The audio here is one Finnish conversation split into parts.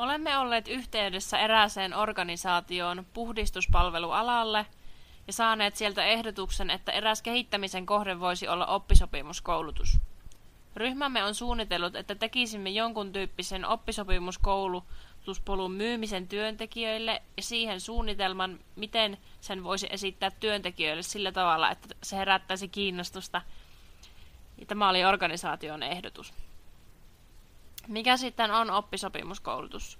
Olemme olleet yhteydessä erääseen organisaatioon puhdistuspalvelualalle ja saaneet sieltä ehdotuksen, että eräs kehittämisen kohde voisi olla oppisopimuskoulutus. Ryhmämme on suunnitellut, että tekisimme jonkun tyyppisen oppisopimuskoulutuspolun myymisen työntekijöille ja siihen suunnitelman, miten sen voisi esittää työntekijöille sillä tavalla, että se herättäisi kiinnostusta. Ja tämä oli organisaation ehdotus. Mikä sitten on oppisopimuskoulutus?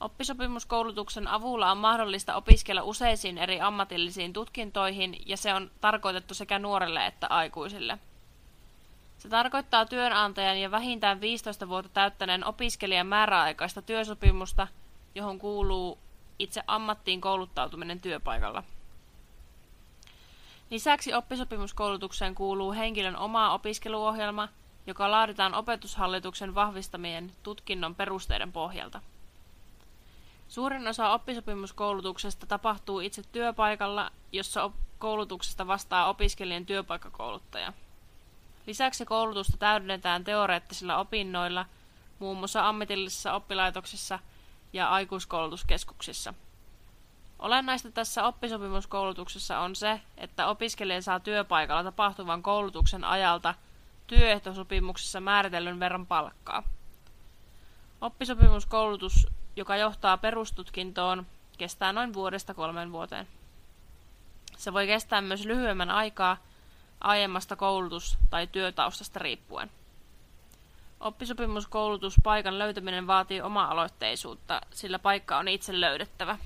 Oppisopimuskoulutuksen avulla on mahdollista opiskella useisiin eri ammatillisiin tutkintoihin ja se on tarkoitettu sekä nuorille että aikuisille. Se tarkoittaa työnantajan ja vähintään 15 vuotta täyttäneen opiskelijan määräaikaista työsopimusta, johon kuuluu itse ammattiin kouluttautuminen työpaikalla. Lisäksi oppisopimuskoulutukseen kuuluu henkilön oma opiskeluohjelma, joka laaditaan opetushallituksen vahvistamien tutkinnon perusteiden pohjalta. Suurin osa oppisopimuskoulutuksesta tapahtuu itse työpaikalla, jossa koulutuksesta vastaa opiskelijan työpaikkakouluttaja. Lisäksi koulutusta täydennetään teoreettisilla opinnoilla, muun muassa ammatillisissa oppilaitoksissa ja aikuiskoulutuskeskuksissa. Olennaista tässä oppisopimuskoulutuksessa on se, että opiskelija saa työpaikalla tapahtuvan koulutuksen ajalta työehtosopimuksessa määritellyn verran palkkaa. Oppisopimuskoulutus, joka johtaa perustutkintoon, kestää noin vuodesta kolmen vuoteen. Se voi kestää myös lyhyemmän aikaa aiemmasta koulutus- tai työtaustasta riippuen. Oppisopimuskoulutuspaikan löytäminen vaatii oma-aloitteisuutta, sillä paikka on itse löydettävä.